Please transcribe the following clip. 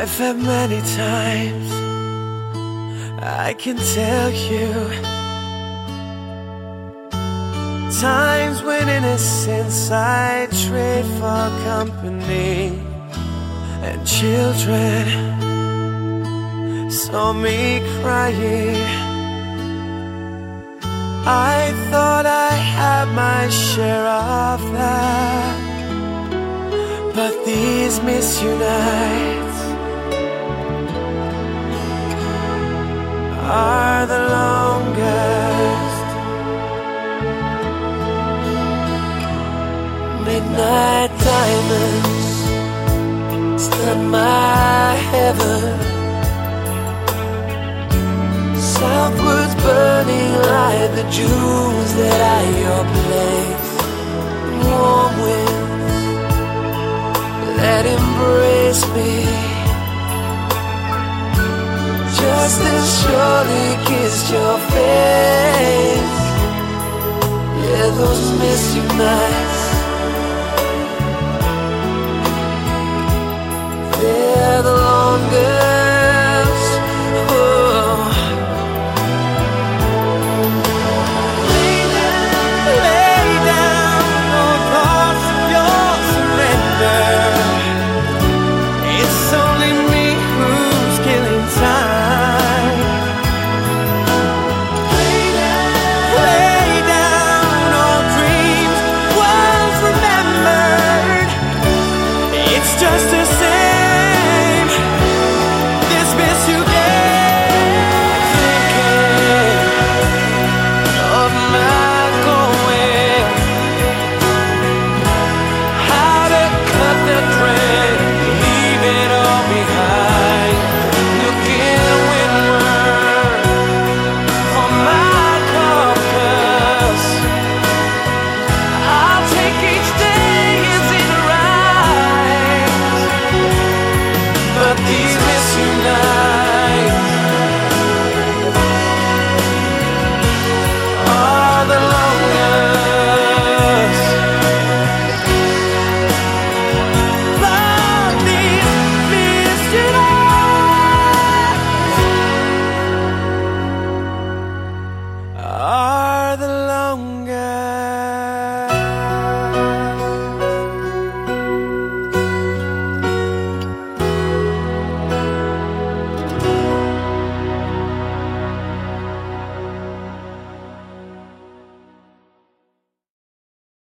I've had many times. I can tell you Times when innocence I trade for company. And children saw me crying. I thought I had my share of that. But these misunites Midnight diamonds Stun my heaven. Southwards burning like the jewels that are your place. Warm winds that embrace me. Just as surely kissed your face. Yeah, those misty nights these